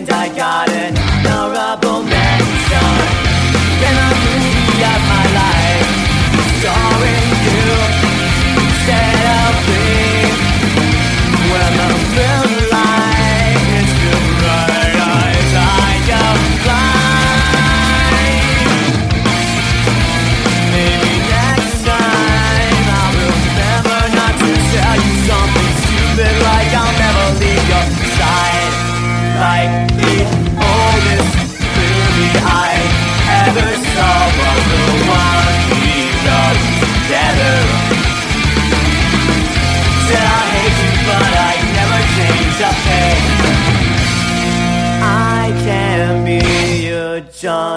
and I got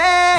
say